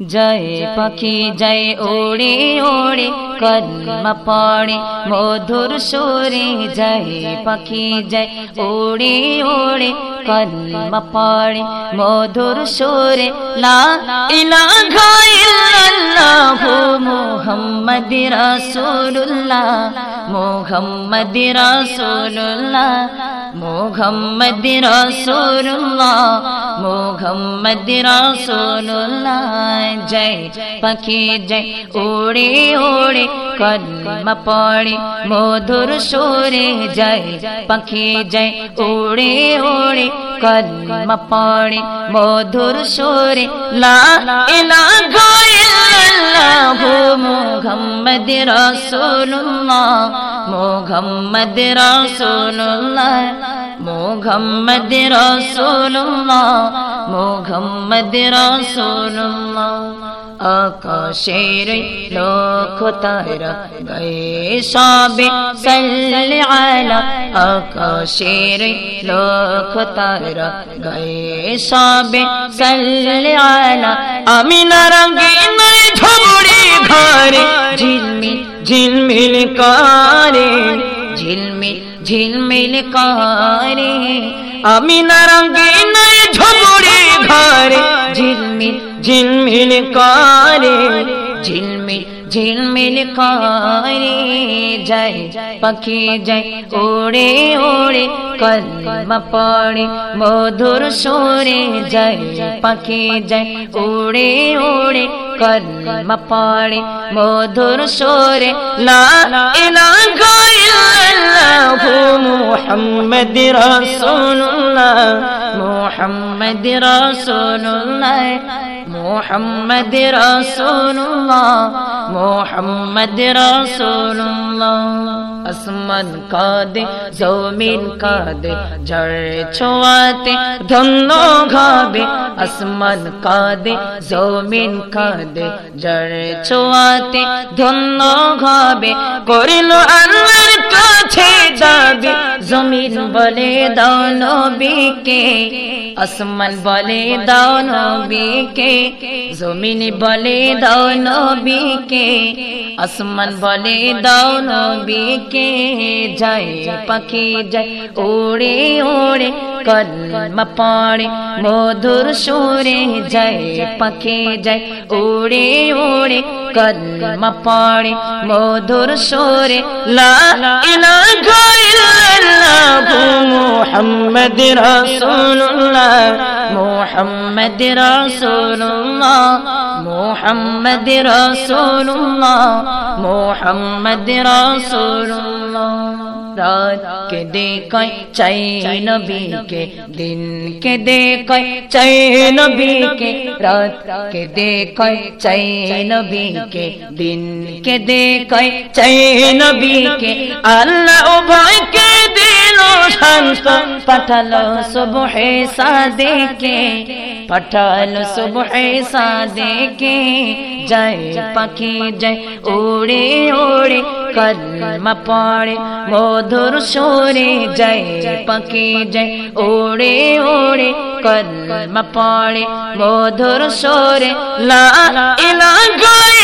জয় পাখি জয় ওড়ে ওড়ে কলমা পড়ে মধুর সুরে জয় পাখি জয় ওড়ে ওড়ে কলমা পড়ে মধুর সুরে লা ইলাহা ইল্লাল্লাহ মুহাম্মদ রাসূলুল্লাহ মুহাম্মদ রাসূলুল্লাহ মুহাম্মদ রাসূলুল্লাহ মুহাম্মদ রাসূলুল্লাহ। জয় পাখি, জয় ওড়ে ওড়ে কলমা পড়ে, মধুর সুরে। জয় পাখি, জয় ওড়ে ওড়ে কলমা পড়ে, মধুর সুরে। লা ইলাহা اللہ محمد رسول اللہ، محمد رسول اللہ، محمد رسول اللہ، محمد رسول اللہ۔ آکاشیر لوک تارا گئے شاب صلی علی آکاشیر لوک تارا گئے شاب صلی علی۔ امین رنگین ঝমড়ি ঘরে ঝিলমিল ঝিলমিল করে। ঝিলমিল ঝিলমিল করে। আমি নারঙ্গে নাই ঝমড়ি ঘরে ঝিলমিল ঝিলমিল করে। ঝিলমিল ঝিলমিল করে। যায় পাখি যায় ওড়ে ওড়ে। কলমা পড়ে মধুর সুরে। যায় পাখি যায় ওড়ে ওড়ে। কলমা পড়ে মধুর সুরে লা ইলাহা ইল্লাল্লাহ মুহাম্মদ রাসূলুল্লাহ মুহাম্মদ রাসূলুল্লাহ মুহাম্মদ রাসূলুল্লাহ মুহাম্মদ রাসূলুল্লাহ। আসমান কাঁদে, জমিন কাঁদে, ঝড় ছোঁয়াতে ধন্য ঘাবে আসমান কাঁদে, জমিন কাঁদে, ঝড় ছোঁয়াতে ধন্য ঘাবে করিল আল্লাহর কাছে দাবি, জমিন বলে দাও নবীকে, আসমান বলে দাও নবীকে, জমিন বলে দাও নবীকে, আসমান বলে দাও নবীকে, যায় পাখি যায়, ওড়ে ওড়ে, কলমা পড়ে, মধুর সুরে যায় পাখি যায়, ওড়ে ওড়ে, কলমা পড়ে, মধুর সুরে, লা ইল্লাল্লাহ মুহাম্মদ রাসূলুল্লাহ মুহাম্মদ রাসূলুল্লাহ মুহাম্মদ রাসূলুল্লাহ মুহাম্মদ রাসূলুল্লাহ রাত কে দেখায় চাই নবীকে দিন কে দেখায় চাই নবীকে রাত কে দেখায় চাই নবীকে দিন কে দেখায় চাই নবীকে আল্লাহ উভয়কে দিল শান্ত। পাঠালো সুবহে সাদেকে, পাঠালো জয় পাখি, জয় ওড়ে ওড়ে কলমা পড়ে, মধুর সুরে। জয় পাখি, জয় ওড়ে ওড়ে কলমা পড়ে, মধুর সুরে। লা ইলাহা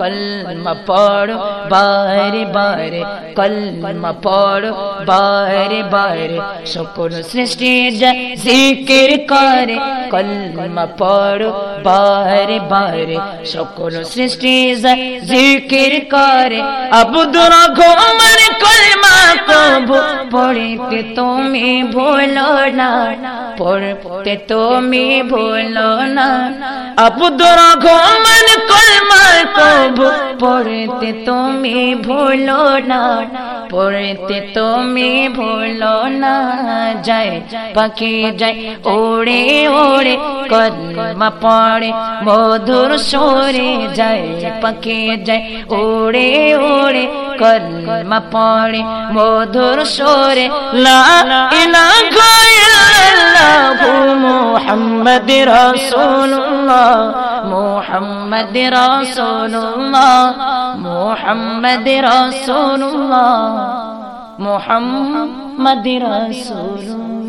কলমা পড়ো বারে বারে কলমা পড়ো বারে বারে সকল সৃষ্টি জিকির করে কলমা পড়ো বারে বারে সকল সৃষ্টি জিকির করে আবুদুর ঘুমর কলমা কবু পড়তে তুমি ভুলো না পড়তে তুমি ভুলো না আবুদুর ঘুমর কলমা কবু পড়তে তুমি ভুলো না, পড়তে তুমি ভুলো না। যায়, পাখি যায়, ওড়ে ওড়ে কলমা পড়ে, মধুর সুরে। যায়, পাখি যায়, ওড়ে ওড়ে কলমা পড়ে, মধুর সুরে। লা ইলাহা ইল্লাল্লাহ ইল্লাল্লাহু মুহাম্মাদ রাসূলুল্লাহ মুহাম্মাদ রাসূলুল্লাহ মুহাম্মাদ রাসূলুল্লাহ মুহাম্মাদ রাসূলুল্লাহ